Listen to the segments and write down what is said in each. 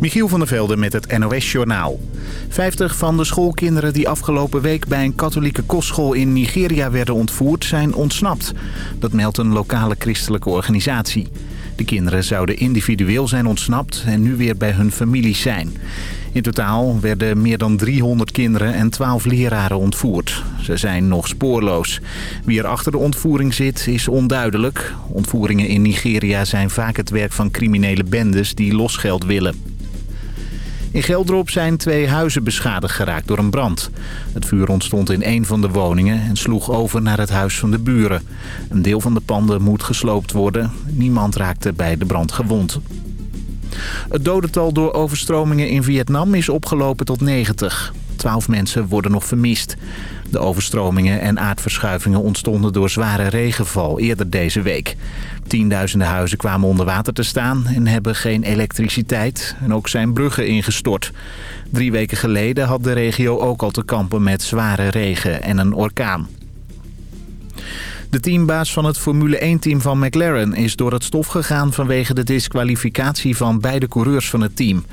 Michiel van der Velde met het NOS-journaal. 50 van de schoolkinderen die afgelopen week bij een katholieke kostschool in Nigeria werden ontvoerd zijn ontsnapt. Dat meldt een lokale christelijke organisatie. De kinderen zouden individueel zijn ontsnapt en nu weer bij hun families zijn. In totaal werden meer dan 300 kinderen en 12 leraren ontvoerd. Ze zijn nog spoorloos. Wie er achter de ontvoering zit is onduidelijk. Ontvoeringen in Nigeria zijn vaak het werk van criminele bendes die losgeld willen. In Geldrop zijn twee huizen beschadigd geraakt door een brand. Het vuur ontstond in een van de woningen en sloeg over naar het huis van de buren. Een deel van de panden moet gesloopt worden. Niemand raakte bij de brand gewond. Het dodental door overstromingen in Vietnam is opgelopen tot 90. 12 mensen worden nog vermist. De overstromingen en aardverschuivingen ontstonden door zware regenval eerder deze week. Tienduizenden huizen kwamen onder water te staan en hebben geen elektriciteit. En ook zijn bruggen ingestort. Drie weken geleden had de regio ook al te kampen met zware regen en een orkaan. De teambaas van het Formule 1-team van McLaren is door het stof gegaan vanwege de disqualificatie van beide coureurs van het team.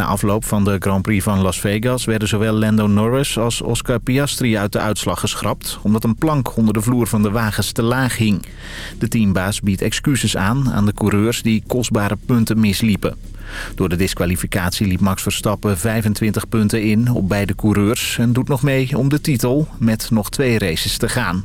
Na afloop van de Grand Prix van Las Vegas werden zowel Lando Norris als Oscar Piastri uit de uitslag geschrapt... omdat een plank onder de vloer van de wagens te laag hing. De teambaas biedt excuses aan aan de coureurs die kostbare punten misliepen. Door de disqualificatie liep Max Verstappen 25 punten in op beide coureurs... en doet nog mee om de titel met nog twee races te gaan.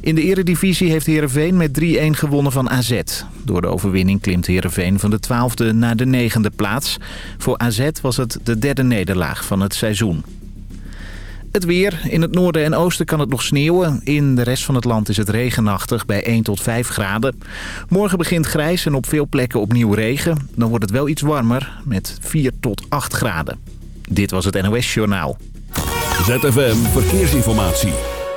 In de eredivisie heeft Heerenveen met 3-1 gewonnen van AZ. Door de overwinning klimt Heerenveen van de 12e naar de 9e plaats. Voor AZ was het de derde nederlaag van het seizoen. Het weer. In het noorden en oosten kan het nog sneeuwen. In de rest van het land is het regenachtig bij 1 tot 5 graden. Morgen begint grijs en op veel plekken opnieuw regen. Dan wordt het wel iets warmer met 4 tot 8 graden. Dit was het NOS Journaal. ZFM Verkeersinformatie.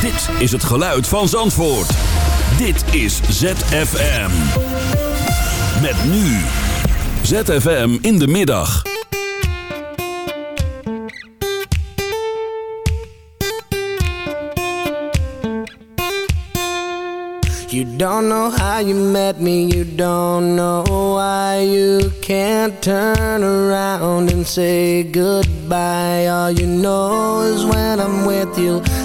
Dit is het geluid van Zandvoort. Dit is ZFM. Met nu. ZFM in de middag. You don't know how you met me, you don't know why you can't turn around and say goodbye. All you know is when I'm with you,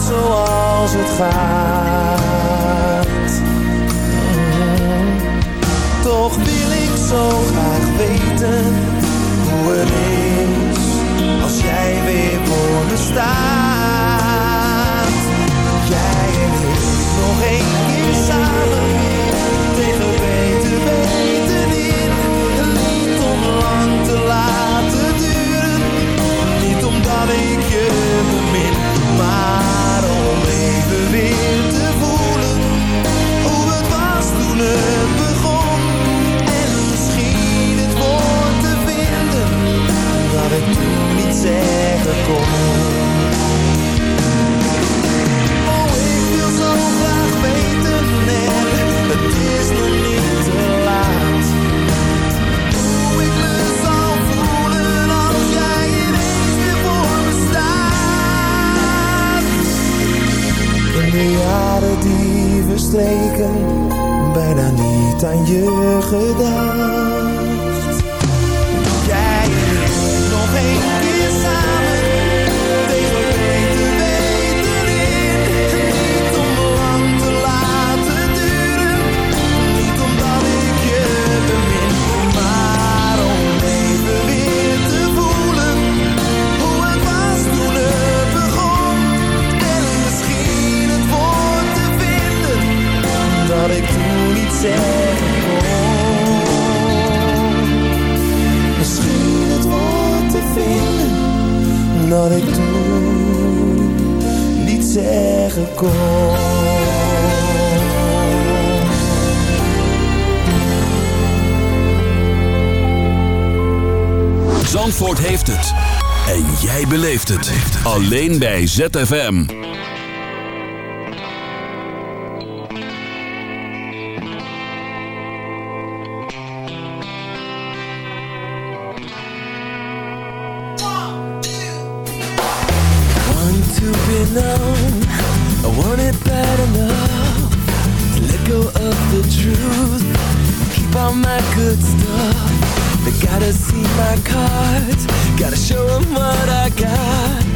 zoals het gaat. Toch wil ik zo graag weten hoe het is good stuff. They gotta see my cards, gotta show 'em what I got.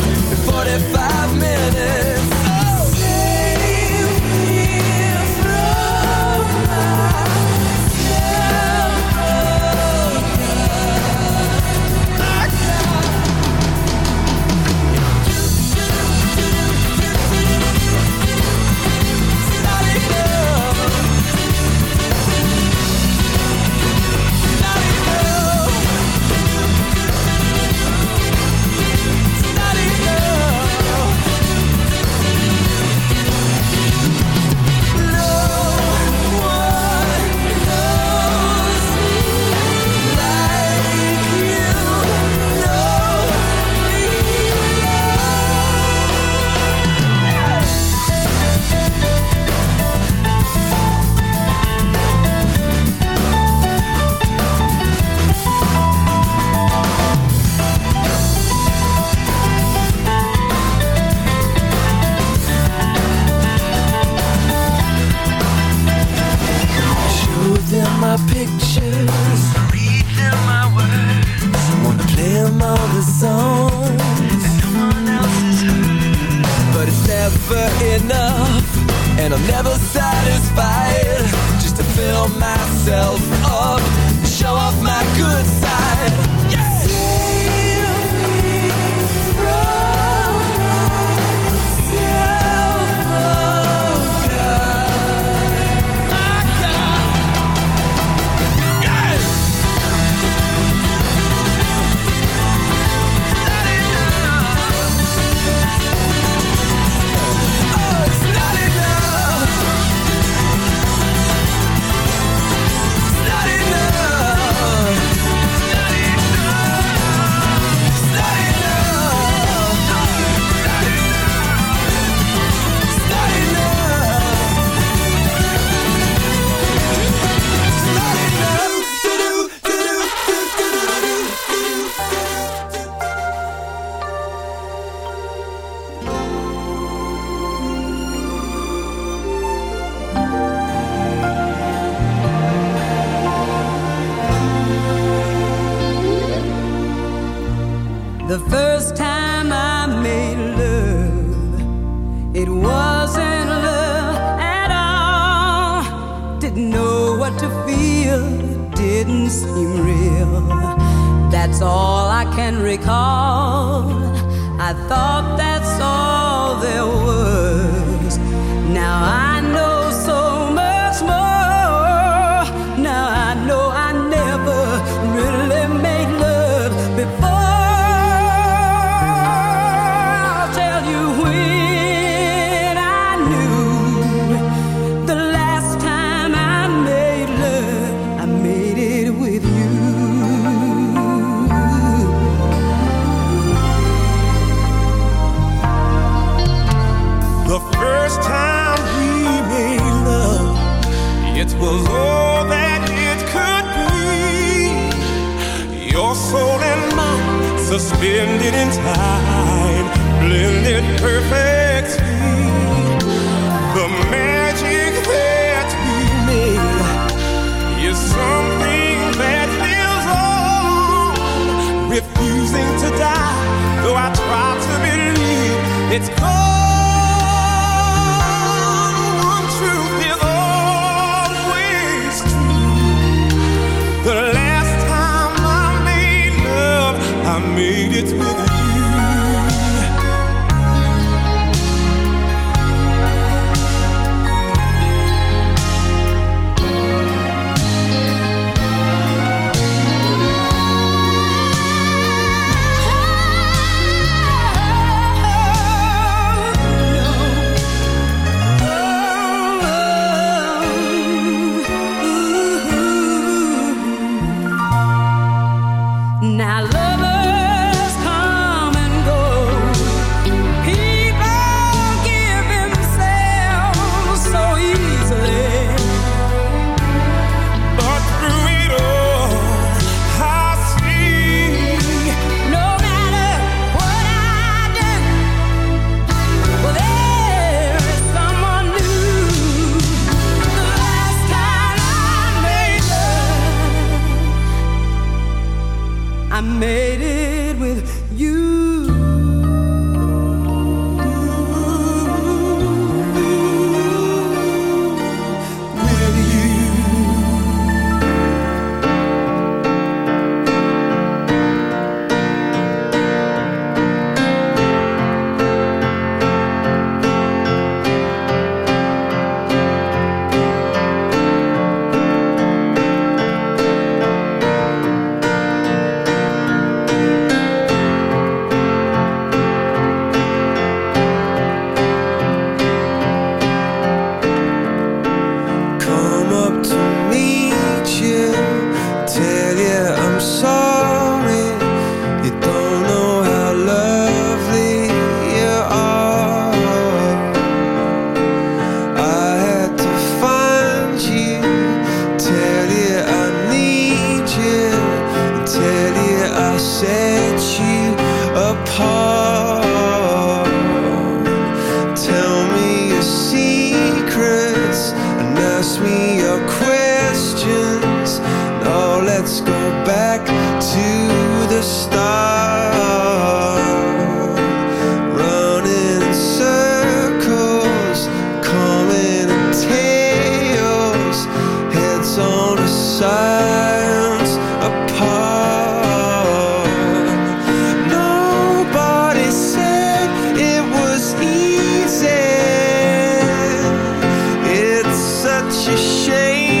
45 minutes. shame.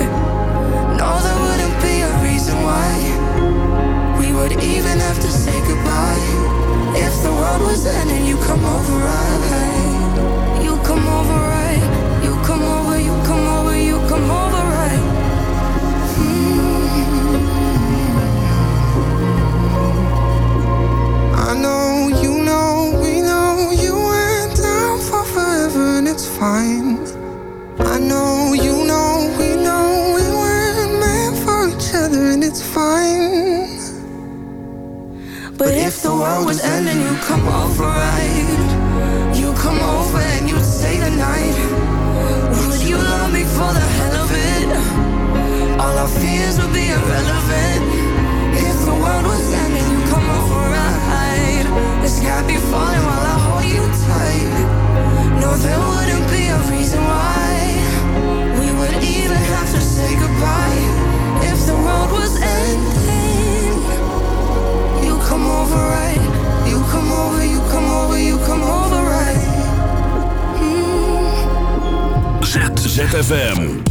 World was ending, you come over, right? For the hell of it? All our fears would be irrelevant. If the world was ending, you come over, right? The sky be falling while I hold you tight. No, there wouldn't be a reason why we would even have to say goodbye. If the world was ending. You come over right. You come over, you come over, you come over ZFM.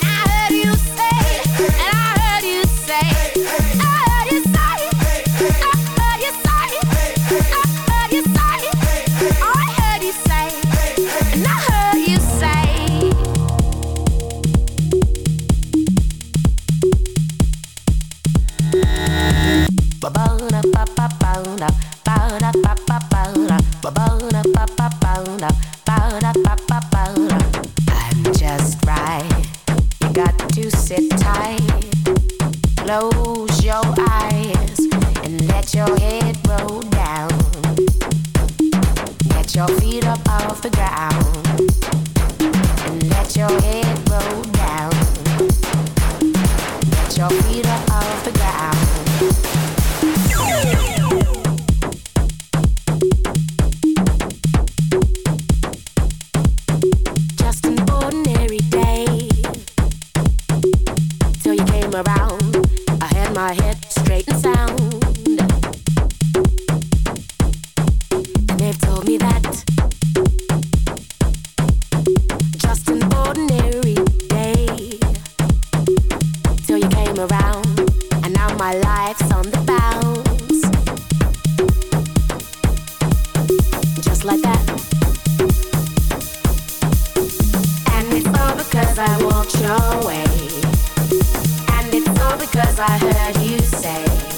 I heard you say.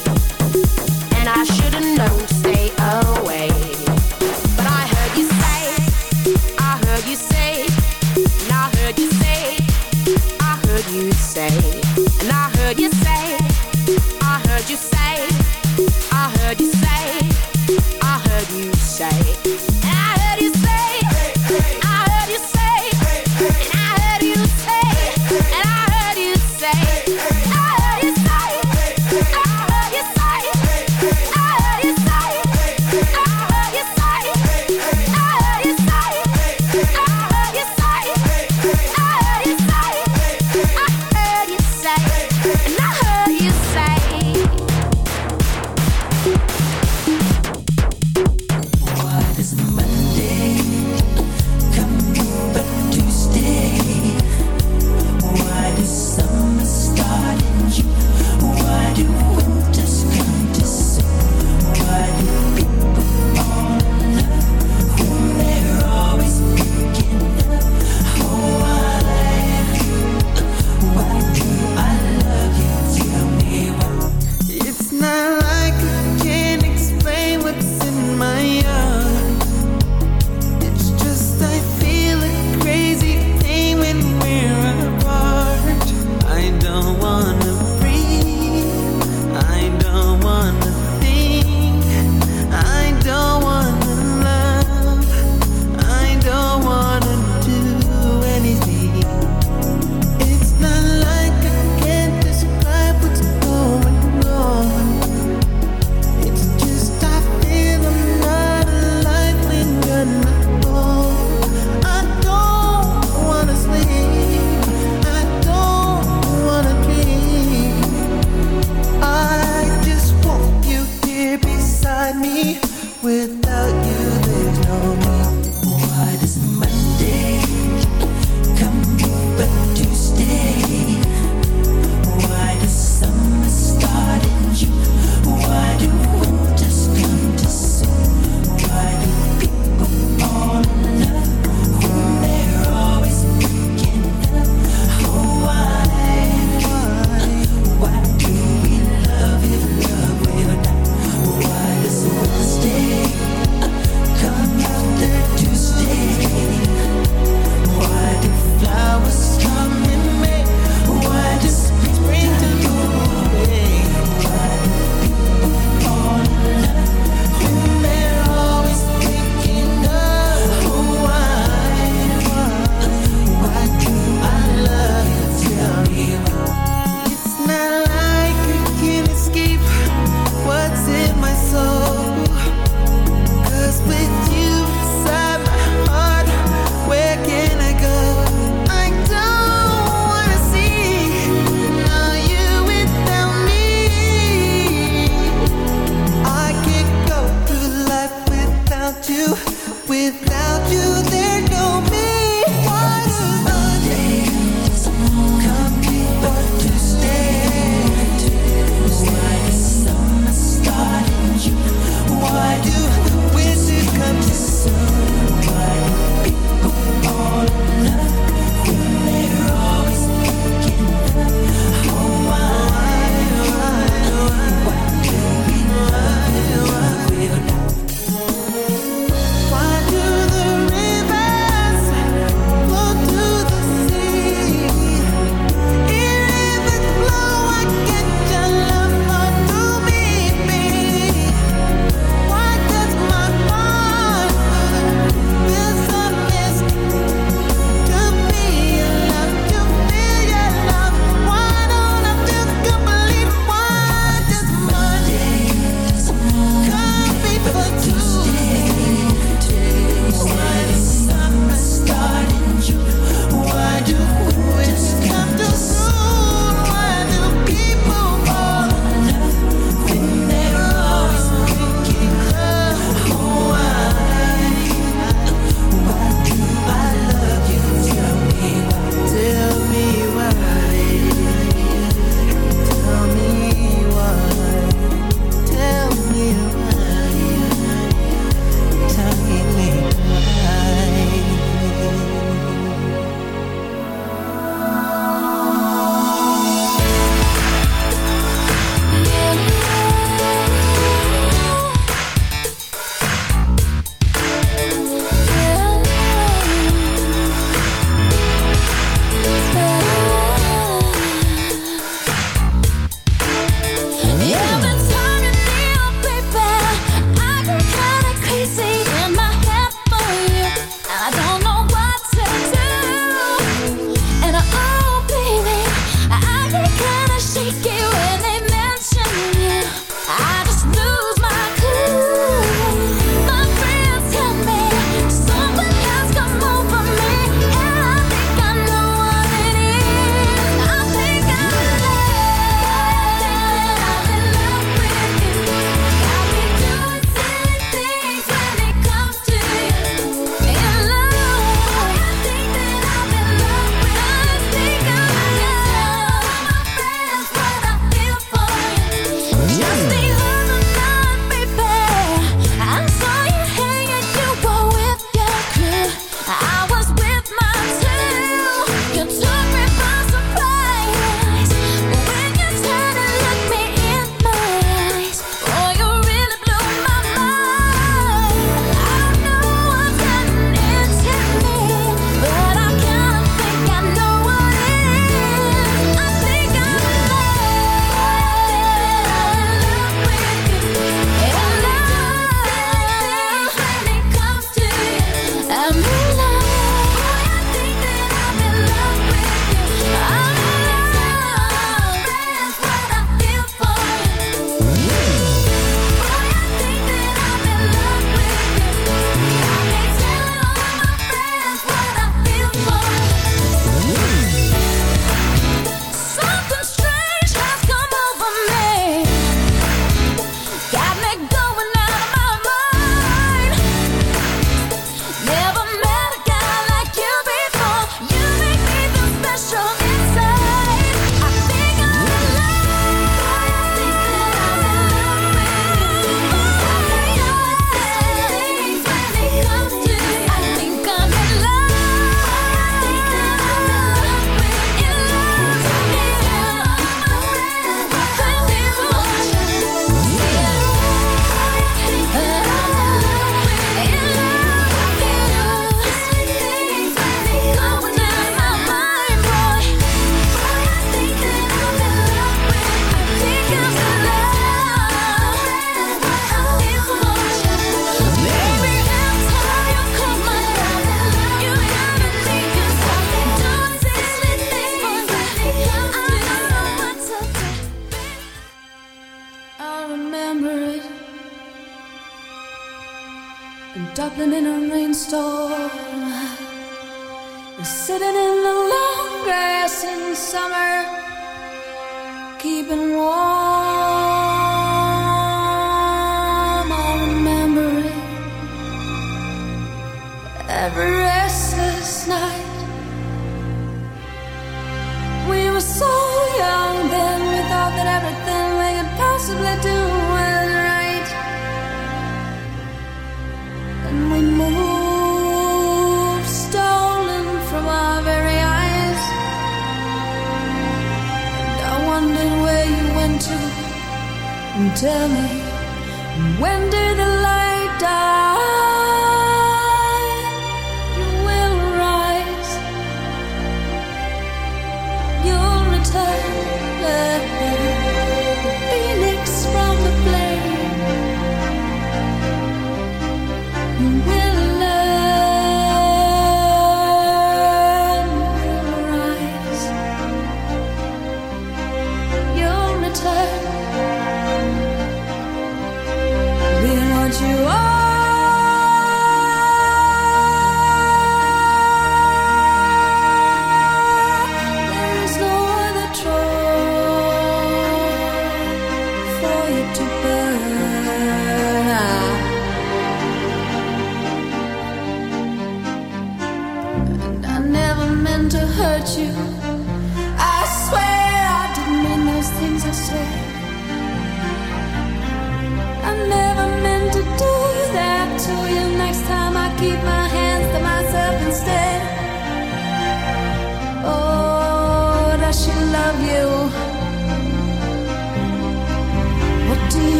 You are.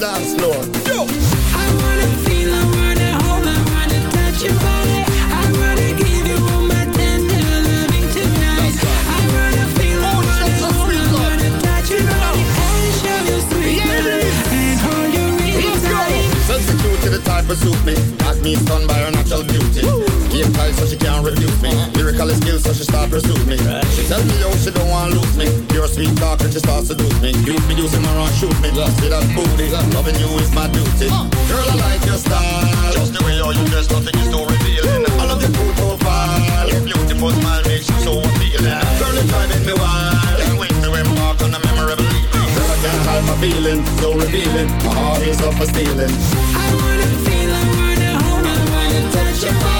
vidas Sit and booty, loving you is my duty. Girl, I like your style. Just the way all you dress, nothing is so revealing. I love your cool profile. Your beautiful smile makes you so appealing. Girl, it's driving me wild. Can't wait to embark on a memorable evening. Girl, I can't hide my feeling, so revealing. My heart is up for stealing. I wanna feel, I wanna hold, I wanna touch your body.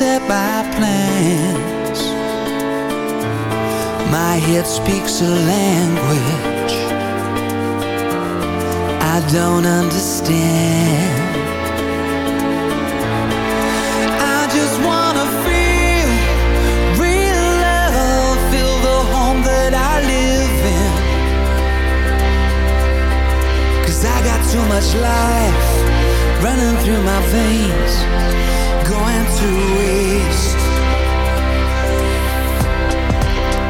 At my plans. My head speaks a language I don't understand. I just wanna feel real love, feel the home that I live in. Cause I got too much life running through my veins, to waste.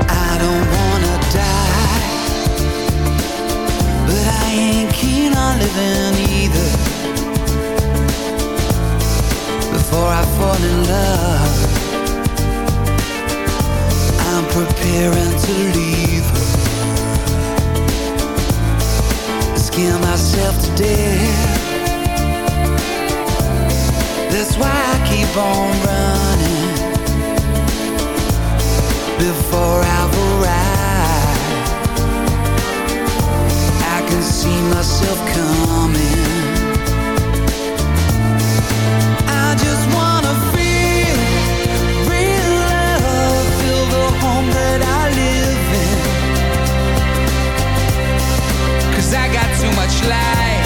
I don't wanna die, but I ain't keen on living either. Before I fall in love, I'm preparing to leave her. Scare myself to death. That's why I keep on running before I've. I can see myself coming. I just wanna feel real love, home that I live in. 'Cause I got too much life